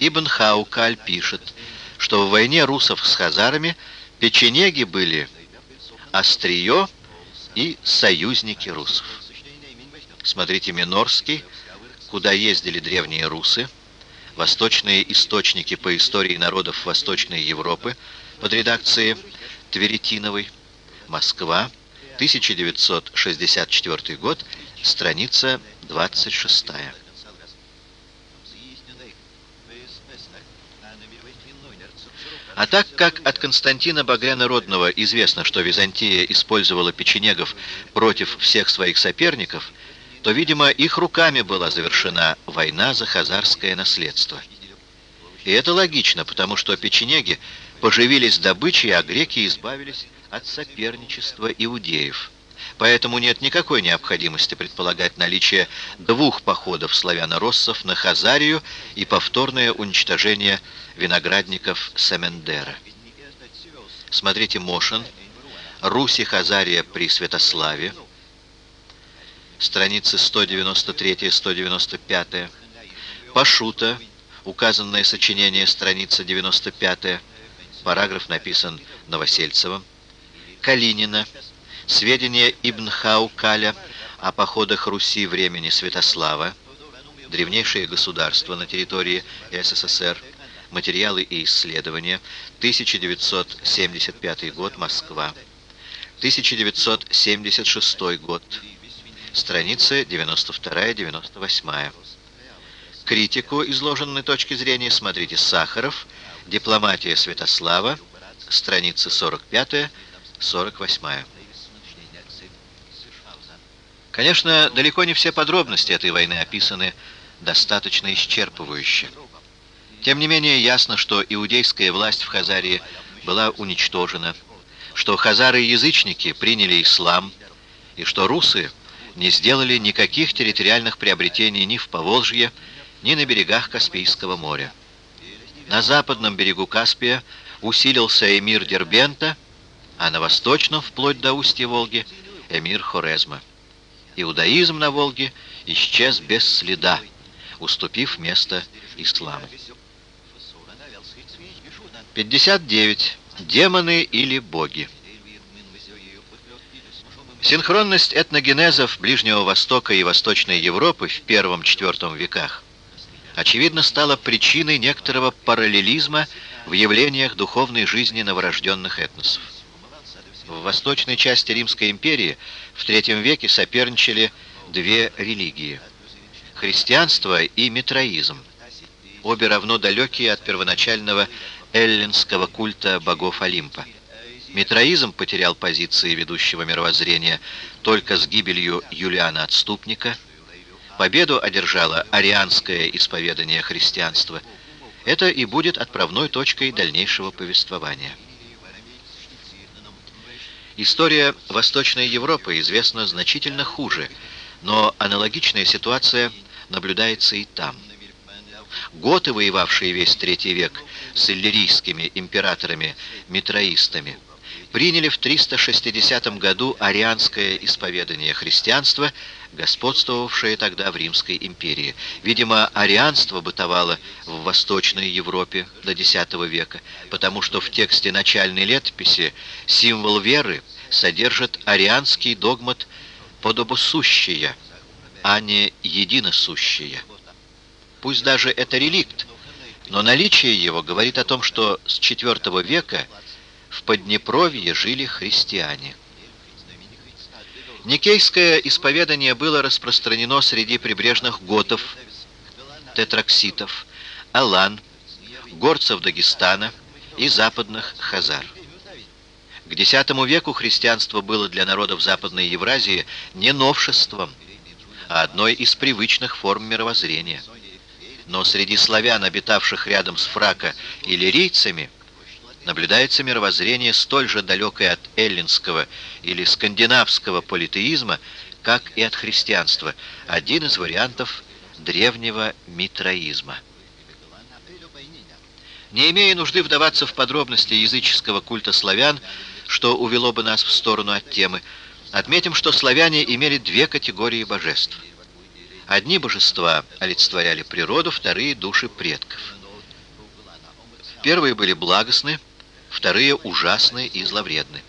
Ибн Хаукаль пишет, что в войне русов с хазарами печенеги были острие и союзники русов. Смотрите Минорский, куда ездили древние русы, восточные источники по истории народов Восточной Европы под редакцией Тверетиновой, Москва, 1964 год, страница 26. А так как от Константина Багряна Родного известно, что Византия использовала печенегов против всех своих соперников, то, видимо, их руками была завершена война за хазарское наследство. И это логично, потому что печенеги поживились добычей, а греки избавились от соперничества иудеев. Поэтому нет никакой необходимости предполагать наличие двух походов славяно-россов на Хазарию и повторное уничтожение виноградников Семендера. Смотрите Мошин, Руси Хазария при Святославе, страницы 193-195, Пашута, указанное сочинение, страница 95, параграф написан Новосельцевым, Калинина, сведения Ибн Хаукаля о походах Руси времени Святослава, древнейшее государство на территории СССР, материалы и исследования, 1975 год, Москва, 1976 год, страницы 92-98. Критику изложенной точки зрения смотрите Сахаров, Дипломатия Святослава, страницы 45-48. Конечно, далеко не все подробности этой войны описаны достаточно исчерпывающе. Тем не менее, ясно, что иудейская власть в Хазарии была уничтожена, что хазары-язычники приняли ислам, и что русы не сделали никаких территориальных приобретений ни в Поволжье, ни на берегах Каспийского моря. На западном берегу Каспия усилился эмир Дербента, а на восточном, вплоть до устья Волги, эмир Хорезма. Иудаизм на Волге исчез без следа, уступив место исламу. 59. Демоны или боги. Синхронность этногенезов Ближнего Востока и Восточной Европы в первом-четвертом веках очевидно стала причиной некоторого параллелизма в явлениях духовной жизни новорожденных этносов. В восточной части Римской империи в III веке соперничали две религии – христианство и митроизм, обе равно далекие от первоначального эллинского культа богов Олимпа. Митроизм потерял позиции ведущего мировоззрения только с гибелью Юлиана Отступника. Победу одержало арианское исповедание христианства. Это и будет отправной точкой дальнейшего повествования. История Восточной Европы известна значительно хуже, но аналогичная ситуация наблюдается и там. Готы, воевавшие весь третий век с иллирийскими императорами-митроистами, приняли в 360 году арианское исповедание христианства, господствовавшее тогда в Римской империи. Видимо, арианство бытовало в Восточной Европе до X века, потому что в тексте начальной летописи символ веры содержит арианский догмат «подобосущее», а не «единосущее». Пусть даже это реликт, но наличие его говорит о том, что с IV века – в Поднепровье жили христиане. Никейское исповедание было распространено среди прибрежных готов, тетракситов, алан, горцев Дагестана и западных хазар. К X веку христианство было для народов Западной Евразии не новшеством, а одной из привычных форм мировоззрения. Но среди славян, обитавших рядом с фрако и лирийцами, наблюдается мировоззрение столь же далекое от эллинского или скандинавского политеизма, как и от христианства, один из вариантов древнего митроизма. Не имея нужды вдаваться в подробности языческого культа славян, что увело бы нас в сторону от темы, отметим, что славяне имели две категории божеств. Одни божества олицетворяли природу, вторые — души предков. Первые были благостны, вторые ужасны и зловредны.